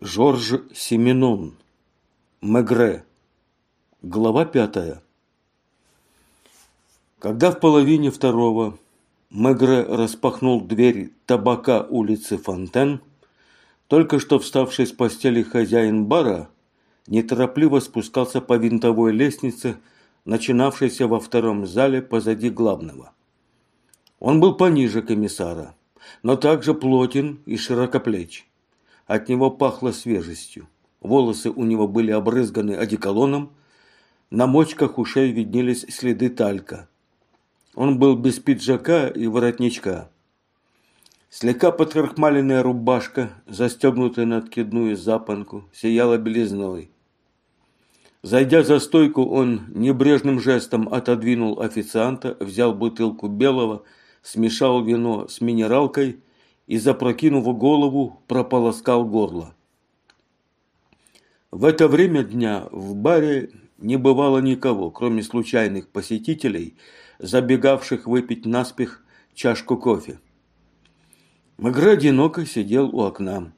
Жорж Семенон. Мегре. Глава пятая. Когда в половине второго Мегре распахнул дверь табака улицы Фонтен, только что вставший с постели хозяин бара неторопливо спускался по винтовой лестнице, начинавшейся во втором зале позади главного. Он был пониже комиссара, но также плотен и широкоплеч. От него пахло свежестью. Волосы у него были обрызганы одеколоном, на мочках ушей виднелись следы талька. Он был без пиджака и воротничка. Слегка подкрахмаленная рубашка, застегнутая на откидную запонку, сияла белизной. Зайдя за стойку, он небрежным жестом отодвинул официанта, взял бутылку белого, смешал вино с минералкой и, запрокинув голову, прополоскал горло. В это время дня в баре не бывало никого, кроме случайных посетителей, забегавших выпить наспех чашку кофе. Магре одиноко сидел у окна.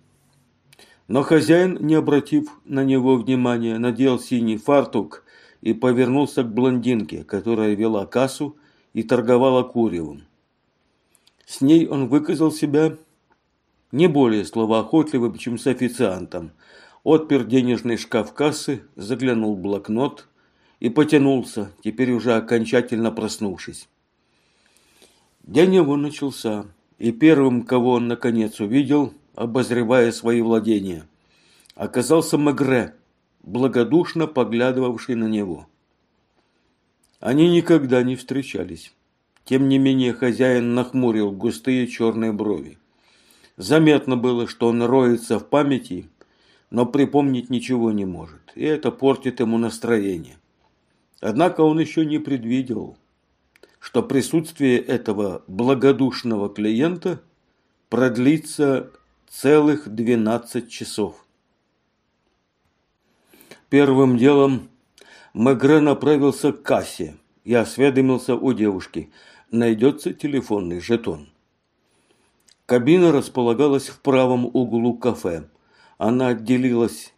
Но хозяин, не обратив на него внимания, надел синий фартук и повернулся к блондинке, которая вела кассу и торговала куревом. С ней он выказал себя не более словоохотливым, чем с официантом. Отпер денежный шкаф кассы, заглянул в блокнот и потянулся, теперь уже окончательно проснувшись. День его начался, и первым, кого он наконец увидел, обозревая свои владения, оказался Мегре, благодушно поглядывавший на него. Они никогда не встречались. Тем не менее хозяин нахмурил густые черные брови. Заметно было, что он роется в памяти, но припомнить ничего не может, и это портит ему настроение. Однако он еще не предвидел, что присутствие этого благодушного клиента продлится целых 12 часов. Первым делом Мегре направился к кассе и осведомился у девушки – найдется телефонный жетон. Кабина располагалась в правом углу кафе. Она отделилась,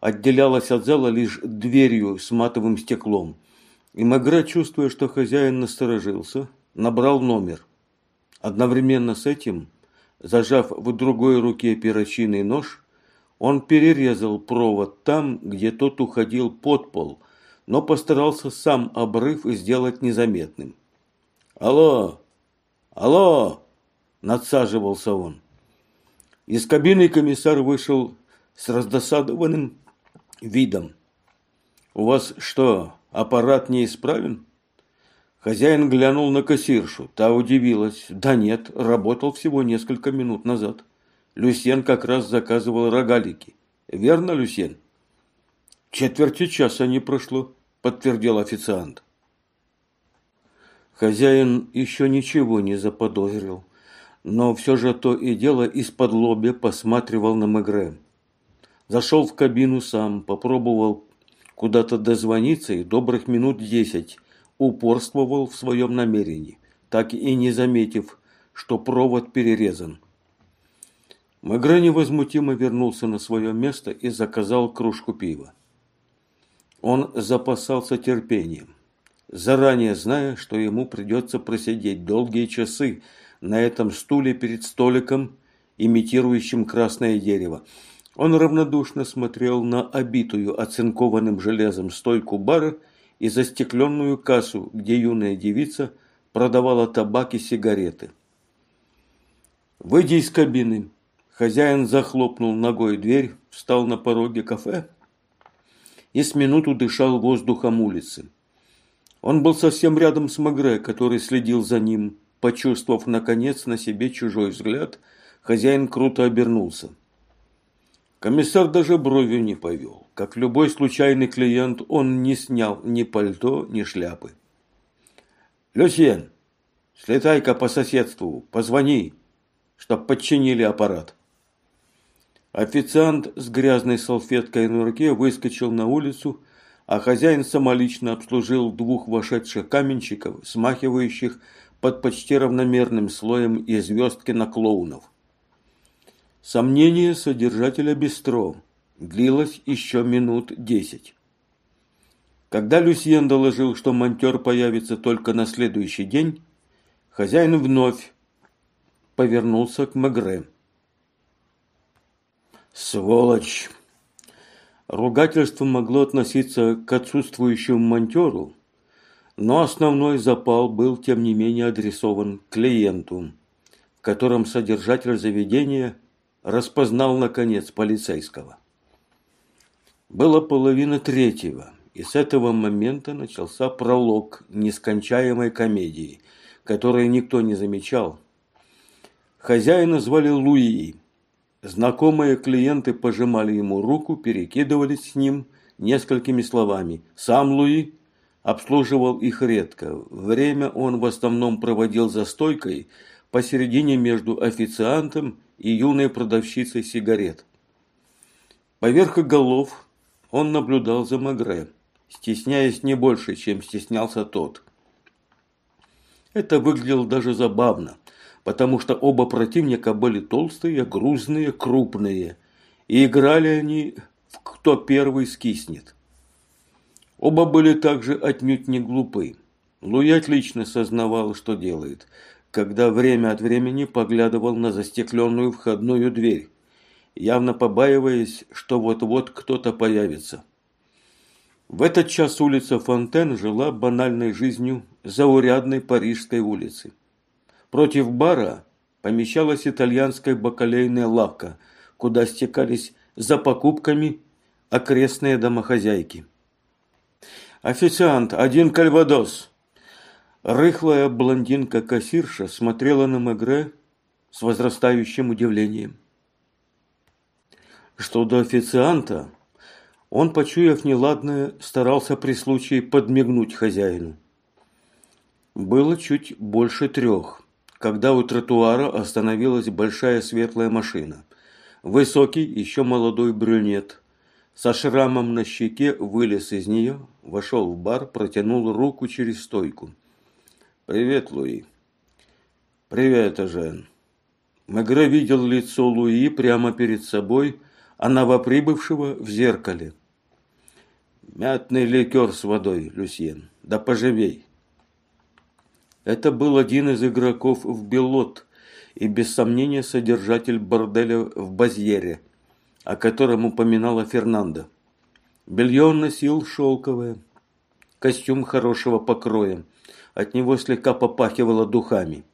отделялась от зала лишь дверью с матовым стеклом. И Магра, чувствуя, что хозяин насторожился, набрал номер. Одновременно с этим, зажав в другой руке перочинный нож, он перерезал провод там, где тот уходил под пол, но постарался сам обрыв сделать незаметным. «Алло! Алло!» – надсаживался он. Из кабины комиссар вышел с раздосадованным видом. «У вас что, аппарат неисправен?» Хозяин глянул на кассиршу. Та удивилась. «Да нет, работал всего несколько минут назад. Люсьен как раз заказывал рогалики. Верно, Люсьен?» «Четверти часа не прошло», – подтвердил официант. Хозяин еще ничего не заподозрил, но все же то и дело из-под лобя посматривал на Мегре. Зашел в кабину сам, попробовал куда-то дозвониться и добрых минут десять упорствовал в своем намерении, так и не заметив, что провод перерезан. Мегре невозмутимо вернулся на свое место и заказал кружку пива. Он запасался терпением заранее зная, что ему придется просидеть долгие часы на этом стуле перед столиком, имитирующим красное дерево. Он равнодушно смотрел на обитую оцинкованным железом стойку бара и застекленную кассу, где юная девица продавала табак и сигареты. Выйдя из кабины, хозяин захлопнул ногой дверь, встал на пороге кафе и с минуту дышал воздухом улицы. Он был совсем рядом с Магре, который следил за ним. Почувствовав, наконец, на себе чужой взгляд, хозяин круто обернулся. Комиссар даже бровью не повел. Как любой случайный клиент, он не снял ни пальто, ни шляпы. «Люсьен, слетай-ка по соседству, позвони, чтоб подчинили аппарат». Официант с грязной салфеткой на руке выскочил на улицу а хозяин самолично обслужил двух вошедших каменщиков, смахивающих под почти равномерным слоем и звездки на клоунов. Сомнение содержателя бистро, длилась еще минут десять. Когда Люсьен доложил, что монтер появится только на следующий день, хозяин вновь повернулся к Мегре. «Сволочь!» Ругательство могло относиться к отсутствующему монтеру, но основной запал был, тем не менее, адресован клиенту, в содержатель заведения распознал, наконец, полицейского. Было половина третьего, и с этого момента начался пролог нескончаемой комедии, которую никто не замечал. Хозяина звали Луи. Знакомые клиенты пожимали ему руку, перекидывались с ним несколькими словами. Сам Луи обслуживал их редко. Время он в основном проводил за стойкой посередине между официантом и юной продавщицей сигарет. Поверх голов он наблюдал за Магре, стесняясь не больше, чем стеснялся тот. Это выглядело даже забавно, потому что оба противника были толстые, грузные, крупные, и играли они в кто первый скиснет. Оба были также отнюдь не глупы. Луи отлично сознавал, что делает, когда время от времени поглядывал на застекленную входную дверь, явно побаиваясь, что вот-вот кто-то появится. В этот час улица Фонтен жила банальной жизнью заурядной парижской улицы. Против бара помещалась итальянская бакалейная лавка, куда стекались за покупками окрестные домохозяйки. «Официант, один кальвадос!» Рыхлая блондинка-кассирша смотрела на Мегре с возрастающим удивлением. Что до официанта, он, почуяв неладное, старался при случае подмигнуть хозяину. Было чуть больше трех, когда у тротуара остановилась большая светлая машина. Высокий, еще молодой брюнет, со шрамом на щеке вылез из нее, вошел в бар, протянул руку через стойку. «Привет, Луи». «Привет, Эжен». Мегре видел лицо Луи прямо перед собой, а новоприбывшего в зеркале. «Мятный ликер с водой, Люсьен, да поживей». Это был один из игроков в Белот и, без сомнения, содержатель борделя в Базьере, о котором упоминала Фернандо. Белье он носил шелковое, костюм хорошего покроя. От него слегка попахивало духами.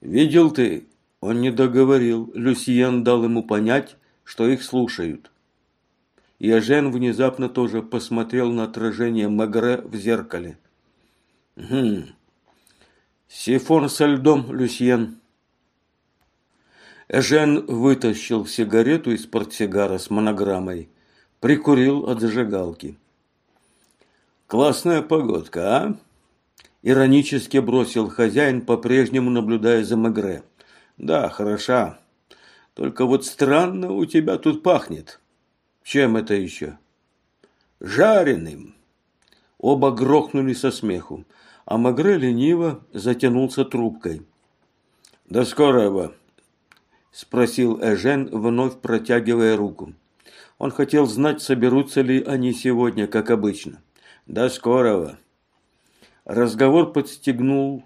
«Видел ты?» Он не договорил. Люсьен дал ему понять, что их слушают. И Ажен внезапно тоже посмотрел на отражение Магре в зеркале. «Хм. Сифон со льдом, Люсьен». Эжен вытащил сигарету из портсигара с монограммой, прикурил от зажигалки. «Классная погодка, а?» Иронически бросил хозяин, по-прежнему наблюдая за Мегре. «Да, хороша. Только вот странно у тебя тут пахнет. Чем это еще? Жареным. Оба грохнули со смеху, а Магре лениво затянулся трубкой. До скорого, спросил Эжен, вновь протягивая руку. Он хотел знать, соберутся ли они сегодня, как обычно. До скорого. Разговор подстегнул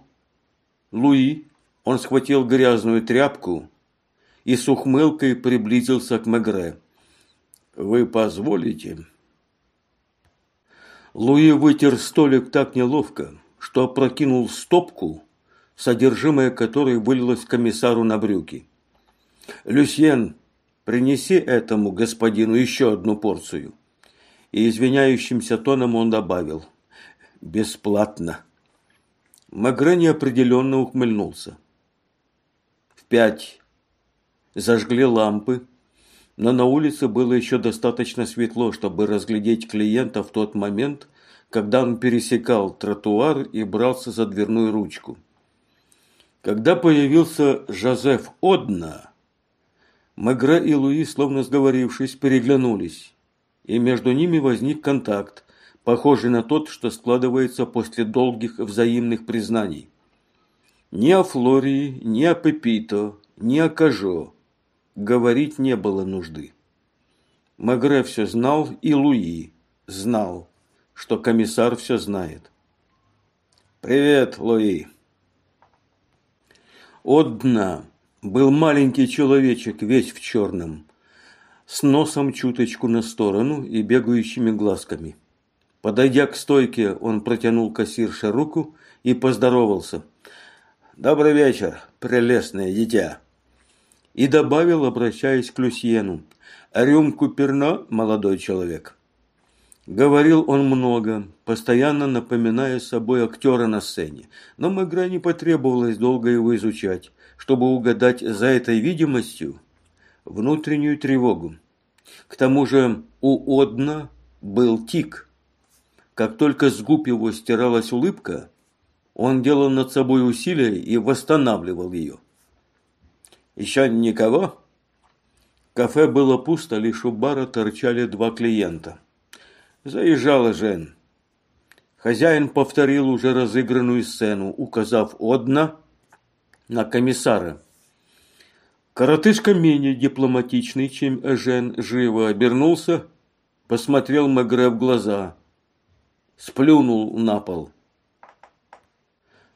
Луи. Он схватил грязную тряпку, и с ухмылкой приблизился к Мегре. «Вы позволите?» Луи вытер столик так неловко, что опрокинул стопку, содержимое которой вылилось комиссару на брюки. «Люсьен, принеси этому господину еще одну порцию». И извиняющимся тоном он добавил «Бесплатно». Магре неопределенно ухмыльнулся. В пять Зажгли лампы, но на улице было еще достаточно светло, чтобы разглядеть клиента в тот момент, когда он пересекал тротуар и брался за дверную ручку. Когда появился Жозеф Одна, Мегре и Луи, словно сговорившись, переглянулись, и между ними возник контакт, похожий на тот, что складывается после долгих взаимных признаний. Ни о Флории, ни о Пепито, ни о Кажо говорить не было нужды. Мегре все знал, и Луи знал, что комиссар все знает. «Привет, Луи!» От дна был маленький человечек, весь в черном, с носом чуточку на сторону и бегающими глазками. Подойдя к стойке, он протянул кассирше руку и поздоровался. «Добрый вечер, прелестное дитя!» И добавил, обращаясь к Люсьену. «Рюмку перно, молодой человек!» Говорил он много, постоянно напоминая собой актера на сцене, но Мегре не потребовалось долго его изучать, чтобы угадать за этой видимостью внутреннюю тревогу. К тому же у Одна был тик. Как только с губ его стиралась улыбка, он делал над собой усилия и восстанавливал ее. «Еще никого?» Кафе было пусто, лишь у бара торчали два клиента – Заезжала Жен. Хозяин повторил уже разыгранную сцену, указав одна на комиссара. Коротышка менее дипломатичный, чем Жен, живо обернулся, посмотрел Мегре в глаза, сплюнул на пол.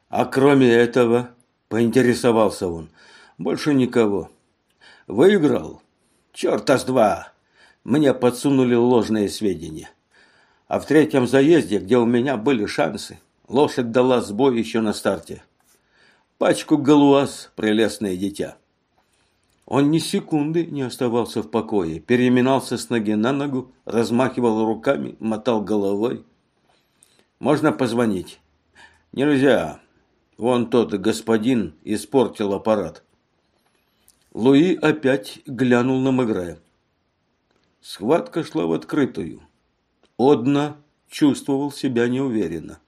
А кроме этого, поинтересовался он, больше никого. Выиграл? Черта с два! Мне подсунули ложные сведения. А в третьем заезде, где у меня были шансы, лошадь дала сбой еще на старте. Пачку галуаз, прелестное дитя. Он ни секунды не оставался в покое, переминался с ноги на ногу, размахивал руками, мотал головой. «Можно позвонить?» «Нельзя. Вон тот господин испортил аппарат». Луи опять глянул на Мегре. Схватка шла в открытую. Одна чувствовал себя неуверенно.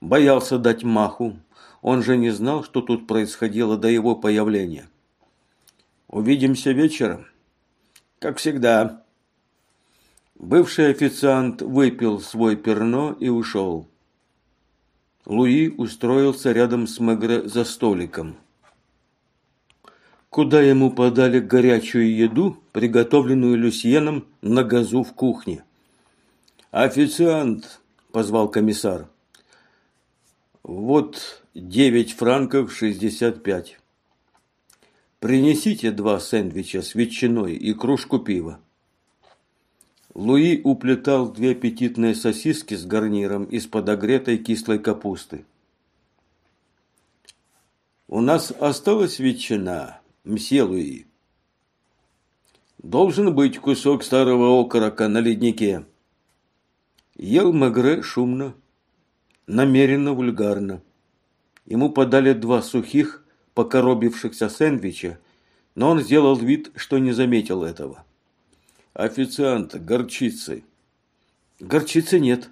Боялся дать маху. Он же не знал, что тут происходило до его появления. «Увидимся вечером?» «Как всегда». Бывший официант выпил свой перно и ушел. Луи устроился рядом с Мегре за столиком. Куда ему подали горячую еду, приготовленную Люсьеном на газу в кухне. «Официант!» – позвал комиссар. «Вот девять франков шестьдесят пять. Принесите два сэндвича с ветчиной и кружку пива». Луи уплетал две аппетитные сосиски с гарниром из подогретой кислой капусты. «У нас осталась ветчина, мсье Луи. Должен быть кусок старого окорока на леднике». Ел Мегре шумно, намеренно вульгарно. Ему подали два сухих, покоробившихся сэндвича, но он сделал вид, что не заметил этого. «Официант, горчицы». «Горчицы нет».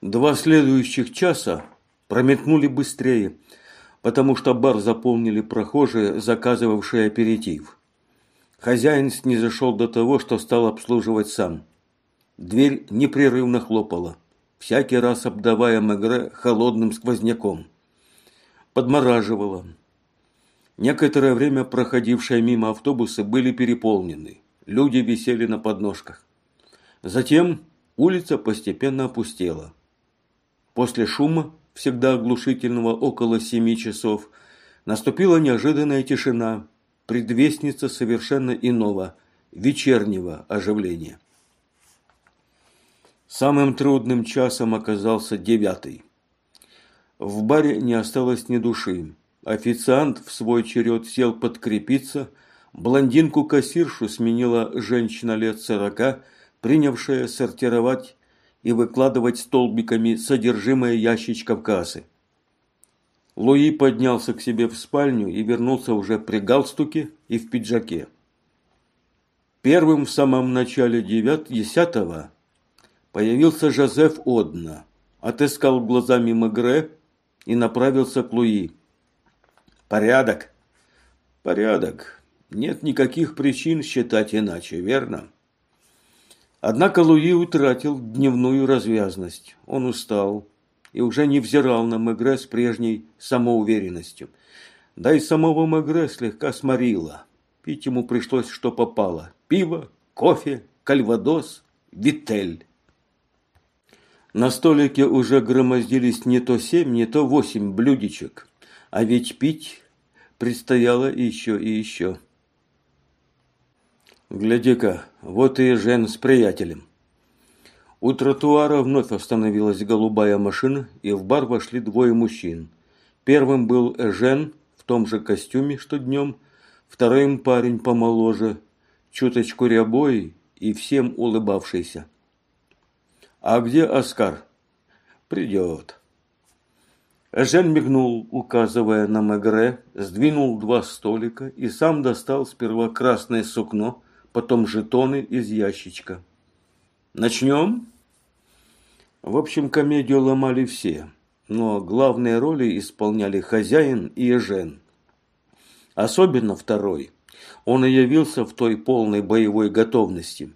Два следующих часа прометнули быстрее, потому что бар заполнили прохожие, заказывавшие аперитив. Хозяин снизошел до того, что стал обслуживать сам – Дверь непрерывно хлопала, всякий раз обдавая Мегре холодным сквозняком. Подмораживала. Некоторое время проходившие мимо автобусы были переполнены. Люди висели на подножках. Затем улица постепенно опустела. После шума, всегда оглушительного около семи часов, наступила неожиданная тишина, предвестница совершенно иного, вечернего оживления. Самым трудным часом оказался девятый. В баре не осталось ни души. Официант в свой черед сел подкрепиться. Блондинку-кассиршу сменила женщина лет сорока, принявшая сортировать и выкладывать столбиками содержимое ящичков кассы. Луи поднялся к себе в спальню и вернулся уже при галстуке и в пиджаке. Первым в самом начале десятого Появился Жозеф Одна, отыскал глазами Мегре и направился к Луи. «Порядок?» «Порядок. Нет никаких причин считать иначе, верно?» Однако Луи утратил дневную развязность. Он устал и уже не взирал на Мегре с прежней самоуверенностью. Да и самого Мегре слегка сморило. Пить ему пришлось, что попало. Пиво, кофе, кальвадос, витель. На столике уже громоздились не то семь, не то восемь блюдечек. А ведь пить предстояло еще и еще. Гляди-ка, вот и Жен с приятелем. У тротуара вновь остановилась голубая машина, и в бар вошли двое мужчин. Первым был Эжен в том же костюме, что днем, вторым парень помоложе, чуточку рябой и всем улыбавшийся. «А где Оскар?» «Придет». Эжен мигнул, указывая на Мегре, сдвинул два столика и сам достал сперва красное сукно, потом жетоны из ящичка. «Начнем?» В общем, комедию ломали все, но главные роли исполняли хозяин и Эжен. Особенно второй. Он и явился в той полной боевой готовности.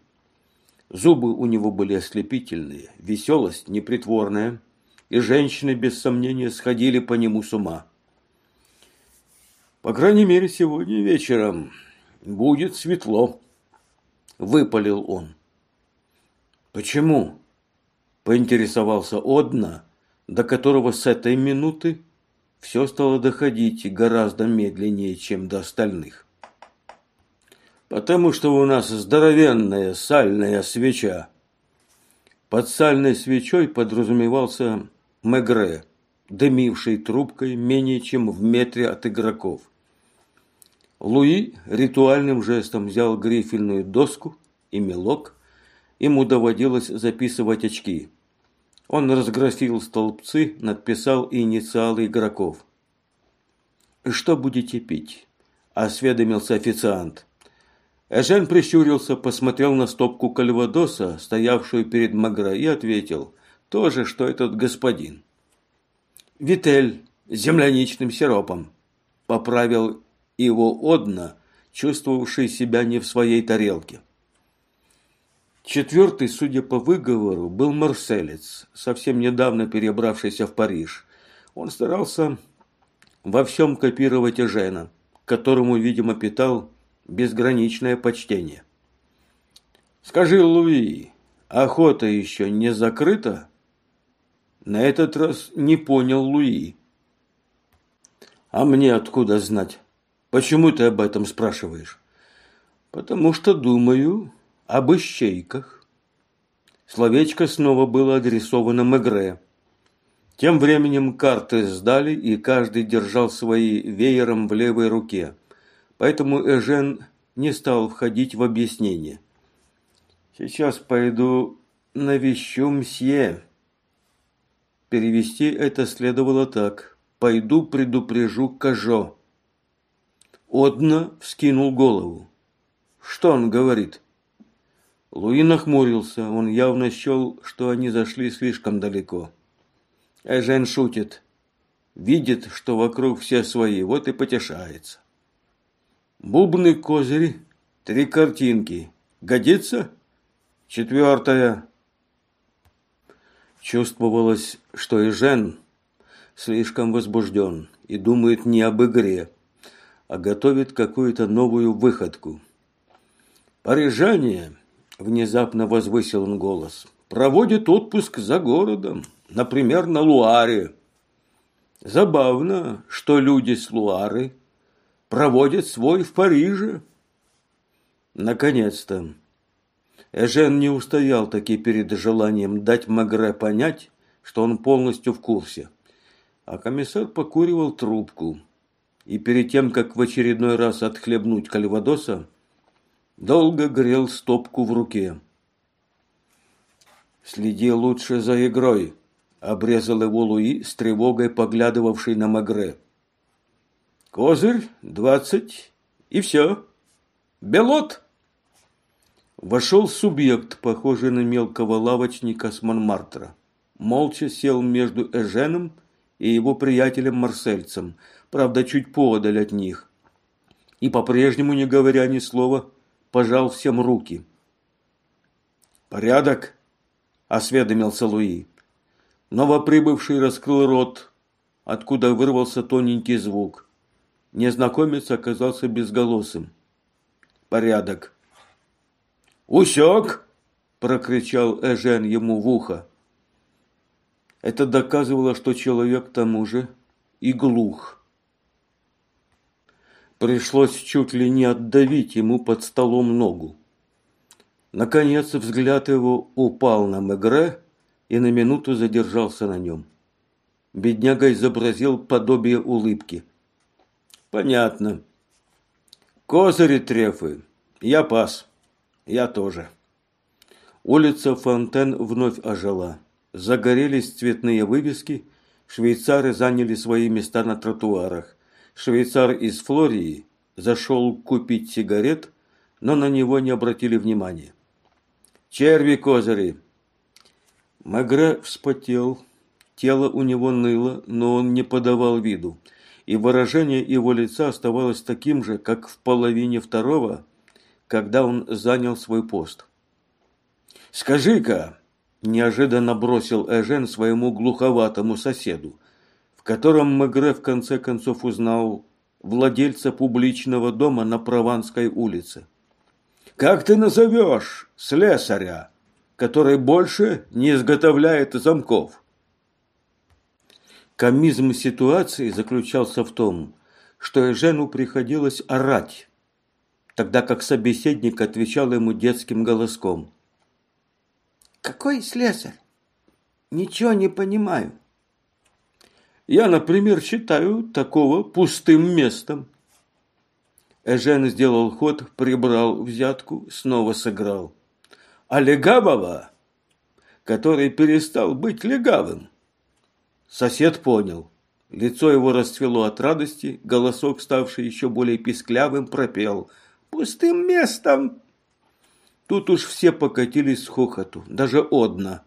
Зубы у него были ослепительные, веселость непритворная, и женщины, без сомнения, сходили по нему с ума. По крайней мере, сегодня вечером будет светло, выпалил он. Почему? поинтересовался Одна, до которого с этой минуты все стало доходить гораздо медленнее, чем до остальных. «Потому что у нас здоровенная сальная свеча». Под сальной свечой подразумевался Мегре, дымивший трубкой менее чем в метре от игроков. Луи ритуальным жестом взял грифельную доску и мелок. Ему доводилось записывать очки. Он разграфил столбцы, надписал инициалы игроков. «Что будете пить?» – осведомился официант. Эжен прищурился, посмотрел на стопку кальвадоса, стоявшую перед Магра, и ответил, «То же, что этот господин». «Витель с земляничным сиропом», – поправил его Одна, чувствовавший себя не в своей тарелке. Четвертый, судя по выговору, был марселец, совсем недавно перебравшийся в Париж. Он старался во всем копировать Эжена, которому, видимо, питал безграничное почтение. «Скажи, Луи, охота еще не закрыта?» На этот раз не понял Луи. «А мне откуда знать? Почему ты об этом спрашиваешь?» «Потому что думаю, об ищейках. Словечко снова было адресовано Мегре. Тем временем карты сдали, и каждый держал свои веером в левой руке. Поэтому Эжен не стал входить в объяснение. «Сейчас пойду навещу мсье». Перевести это следовало так. «Пойду предупрежу Кажо». Одна вскинул голову. «Что он говорит?» Луи нахмурился. Он явно счел, что они зашли слишком далеко. Эжен шутит. Видит, что вокруг все свои, вот и потешается. Бубны козыри, три картинки. Годится? Четвертая. Чувствовалось, что Эжен слишком возбужден и думает не об игре, а готовит какую-то новую выходку. Парижане Внезапно возвысил он голос. Проводит отпуск за городом, например, на Луаре. Забавно, что люди с Луары проводят свой в Париже. Наконец-то. Эжен не устоял таки перед желанием дать Магре понять, что он полностью в курсе. А комиссар покуривал трубку. И перед тем, как в очередной раз отхлебнуть кальвадоса, долго грел стопку в руке. «Следи лучше за игрой», – обрезал его Луи с тревогой, поглядывавший на Магре. «Козырь, двадцать, и все. Белот!» Вошел субъект, похожий на мелкого лавочника с Монмартра. Молча сел между Эженом и его приятелем-марсельцем, правда, чуть подаль от них. И по-прежнему, не говоря ни слова, пожал всем руки. «Порядок?» – осведомился Луи. Новоприбывший раскрыл рот, откуда вырвался тоненький звук. Незнакомец оказался безголосым. порядок. «Усек!» – прокричал Эжен ему в ухо. Это доказывало, что человек к тому же и глух. Пришлось чуть ли не отдавить ему под столом ногу. Наконец взгляд его упал на Мегре и на минуту задержался на нем. Бедняга изобразил подобие улыбки. «Понятно. Козыри трефы. Я пас. Я тоже». Улица Фонтен вновь ожила. Загорелись цветные вывески, швейцары заняли свои места на тротуарах. Швейцар из Флории зашел купить сигарет, но на него не обратили внимания. «Черви козыри!» Магре вспотел, тело у него ныло, но он не подавал виду, и выражение его лица оставалось таким же, как в половине второго, когда он занял свой пост. «Скажи-ка, неожиданно бросил Эжен своему глуховатому соседу, в котором Мегре в конце концов узнал владельца публичного дома на Прованской улице. «Как ты назовешь слесаря, который больше не изготовляет замков?» Комизм ситуации заключался в том, что Эжену приходилось орать, тогда как собеседник отвечал ему детским голоском – какой слесарь? Ничего не понимаю. Я, например, считаю такого пустым местом. Эжен сделал ход, прибрал взятку, снова сыграл. А легавого, который перестал быть легавым. Сосед понял. Лицо его расцвело от радости, голосок, ставший еще более писклявым, пропел. «Пустым местом Тут уж все покатились с хохоту, даже одна.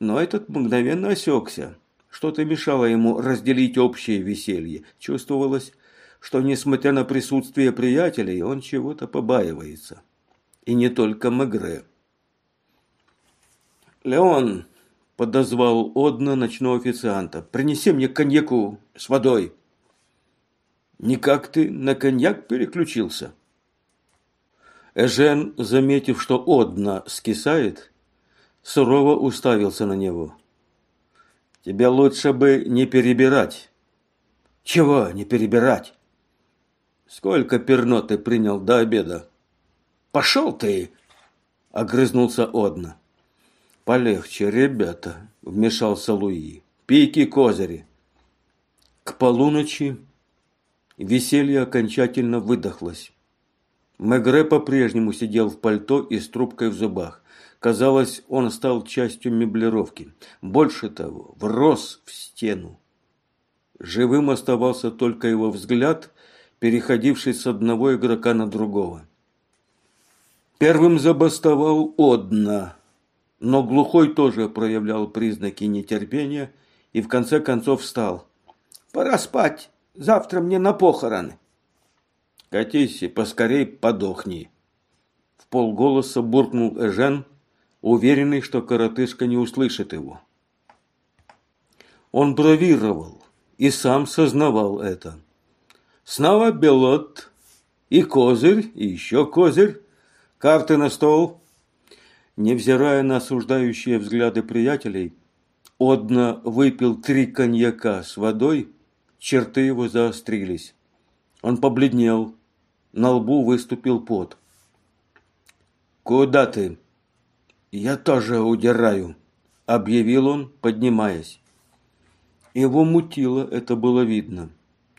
Но этот мгновенно осекся. Что-то мешало ему разделить общее веселье. Чувствовалось, что, несмотря на присутствие приятелей, он чего-то побаивается. И не только Мегре. «Леон!» – подозвал Одна ночного официанта. «Принеси мне коньяку с водой». «Никак ты на коньяк переключился?» Эжен, заметив, что Одна скисает, сурово уставился на него. «Тебя лучше бы не перебирать». «Чего не перебирать?» «Сколько перно ты принял до обеда?» «Пошел ты!» – огрызнулся Одна. «Полегче, ребята», – вмешался Луи. «Пики козыри». К полуночи веселье окончательно выдохлось. Мегре по-прежнему сидел в пальто и с трубкой в зубах. Казалось, он стал частью меблировки. Больше того, врос в стену. Живым оставался только его взгляд, переходивший с одного игрока на другого. Первым забастовал Одна, но глухой тоже проявлял признаки нетерпения и в конце концов встал. «Пора спать, завтра мне на похороны». Катись и поскорей подохни. В полголоса буркнул Эжен, уверенный, что коротышка не услышит его. Он бравировал и сам сознавал это. Снова белот и козырь, и еще козырь, карты на стол. Невзирая на осуждающие взгляды приятелей, Одна выпил три коньяка с водой, черты его заострились. Он побледнел, на лбу выступил пот. «Куда ты?» «Я тоже удираю», – объявил он, поднимаясь. Его мутило, это было видно.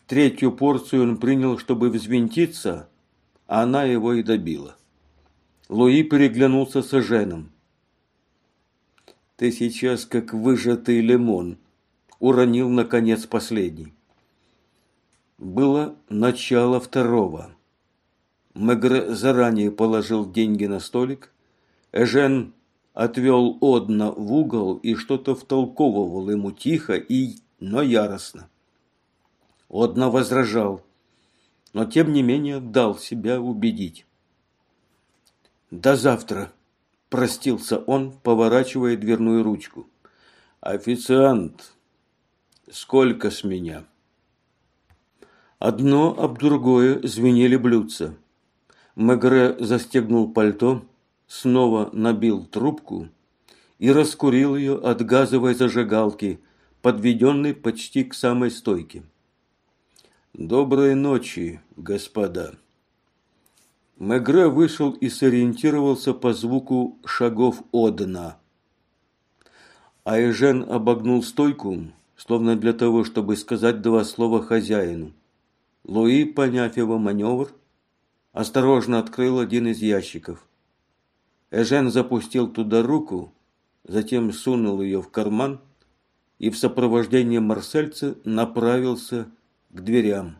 Третью порцию он принял, чтобы взвинтиться, а она его и добила. Луи переглянулся с Женом. «Ты сейчас как выжатый лимон», – уронил, наконец, последний. Было начало второго. Мегре заранее положил деньги на столик. Эжен отвел Одна в угол и что-то втолковывал ему тихо и, но яростно. Одна возражал, но тем не менее дал себя убедить. «До завтра», – простился он, поворачивая дверную ручку. «Официант, сколько с меня?» Одно об другое звенели блюдца. Мегре застегнул пальто, снова набил трубку и раскурил ее от газовой зажигалки, подведенной почти к самой стойке. «Доброй ночи, господа!» Мегре вышел и сориентировался по звуку шагов Одена. Айжен обогнул стойку, словно для того, чтобы сказать два слова хозяину. Луи, поняв его маневр, осторожно открыл один из ящиков. Эжен запустил туда руку, затем сунул ее в карман и в сопровождении марсельца направился к дверям.